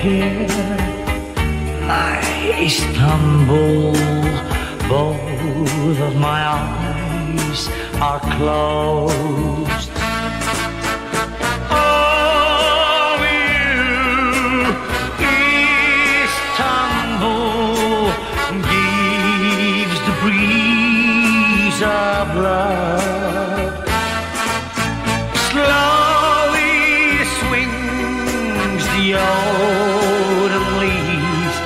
hear my Istanbul both of my eyes are closed. Oh, you, Istanbul, gives the breeze of love. Slowly swings the autumn leaves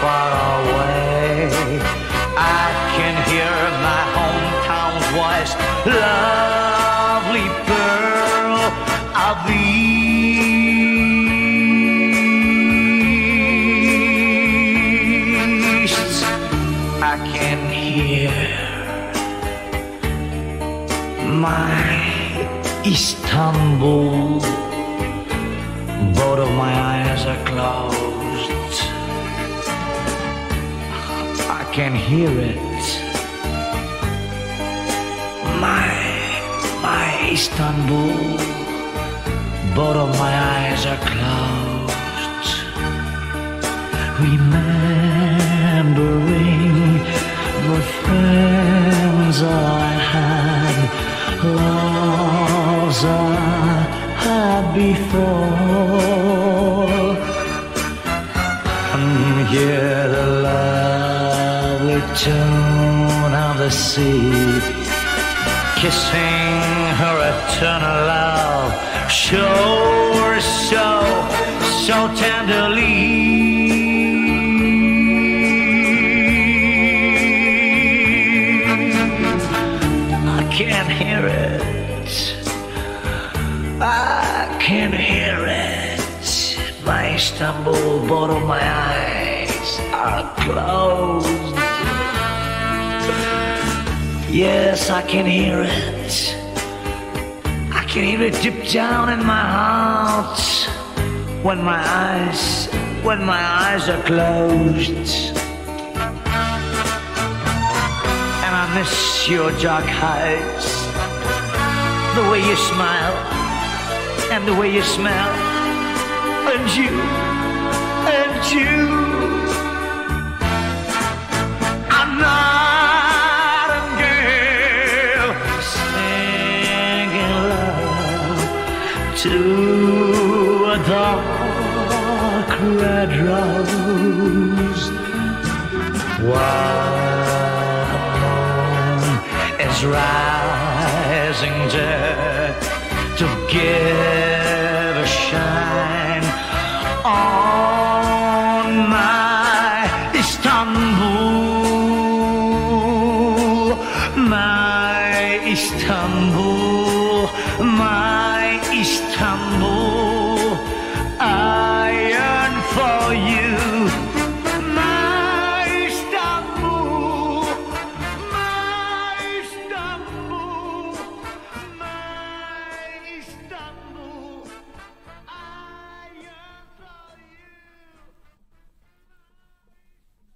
far away, I can hear my hometown's voice. Lovely pearl of the East. I can hear my Istanbul. Both of my eyes are closed. Can hear it. My, my Istanbul. Both of my eyes are closed. Remembering the friends I had, loves I had before. And lovely tune of the sea, kissing her eternal love, her so, so tenderly. I can't hear it. I can't hear it. My Istanbul, both of my eyes are closed. Yes, I can hear it. I can hear it deep down in my heart when my eyes, when my eyes are closed. And I miss your dark eyes, the way you smile and the way you smell, and you, and you. To a dark red rose. The is rising to, to give